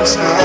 inside.